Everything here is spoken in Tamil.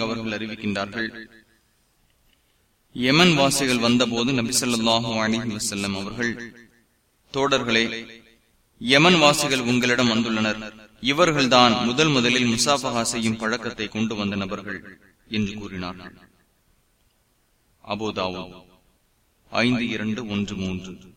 அவர்கள் அறிவிக்கின்றார்கள் யமன் வாசிகள் வந்தபோது நபிசல்லாஹு அலிஹி வசல்லம் அவர்கள் தோடர்களே யமன் வாசிகள் உங்களிடம் வந்துள்ளனர். இவர்கள்தான் முதல் முதலில் முசாபகா செய்யும் பழக்கத்தை கொண்டு வந்த நபர்கள் என்று கூறினார்கள் அபோதாவோ ஐந்து இரண்டு ஒன்று மூன்று.